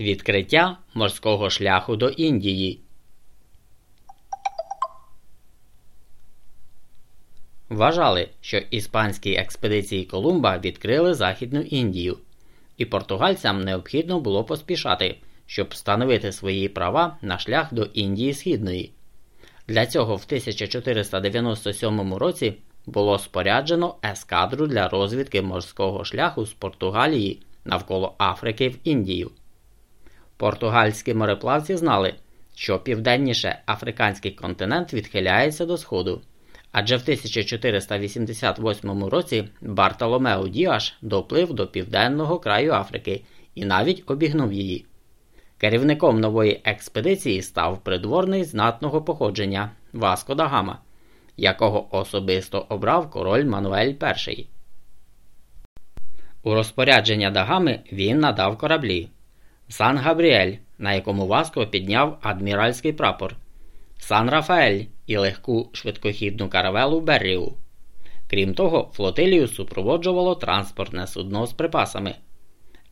Відкриття морського шляху до Індії. Вважали, що іспанські експедиції Колумба відкрили Західну Індію, і португальцям необхідно було поспішати, щоб встановити свої права на шлях до Індії Східної. Для цього в 1497 році було споряджено ескадру для розвідки морського шляху з Португалії навколо Африки в Індію. Португальські мореплавці знали, що південніше африканський континент відхиляється до сходу, адже в 1488 році Бартоломео Діаш доплив до південного краю Африки і навіть обігнув її. Керівником нової експедиції став придворний знатного походження Васко да Гама, якого особисто обрав король Мануель І. У розпорядження Дагами він надав кораблі Сан Габріель, на якому Васко підняв адміральський прапор, Сан Рафаель і легку швидкохідну каравелу Берріу. Крім того, флотилію супроводжувало транспортне судно з припасами.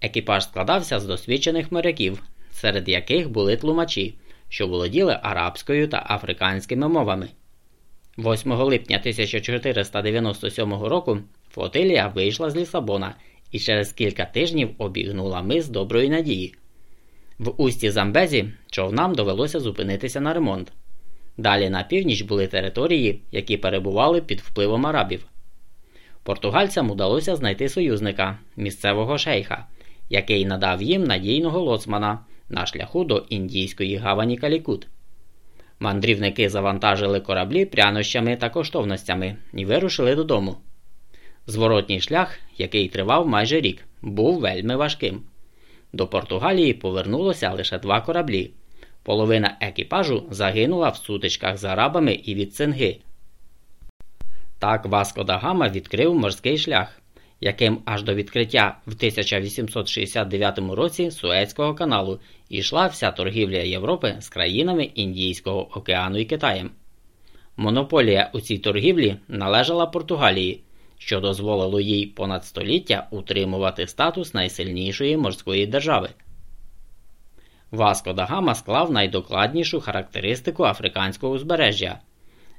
Екіпаж складався з досвідчених моряків, серед яких були тлумачі, що володіли арабською та африканськими мовами. 8 липня 1497 року флотилія вийшла з Лісабона і через кілька тижнів обігнула мис Доброї Надії. В усті Замбезі човнам довелося зупинитися на ремонт. Далі на північ були території, які перебували під впливом арабів. Португальцям удалося знайти союзника, місцевого шейха, який надав їм надійного лоцмана на шляху до індійської гавані Калікут. Мандрівники завантажили кораблі прянощами та коштовностями і вирушили додому. Зворотній шлях, який тривав майже рік, був вельми важким. До Португалії повернулося лише два кораблі. Половина екіпажу загинула в сутичках з арабами і від цинги. Так Васко да Гама відкрив морський шлях, яким аж до відкриття в 1869 році Суецького каналу йшла вся торгівля Європи з країнами Індійського океану і Китаєм. Монополія у цій торгівлі належала Португалії, що дозволило їй понад століття утримувати статус найсильнішої морської держави. Васко да Гама склав найдокладнішу характеристику африканського узбережжя,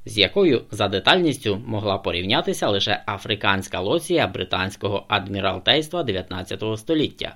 з якою за детальністю могла порівнятися лише африканська лоція британського адміралтейства 19 століття.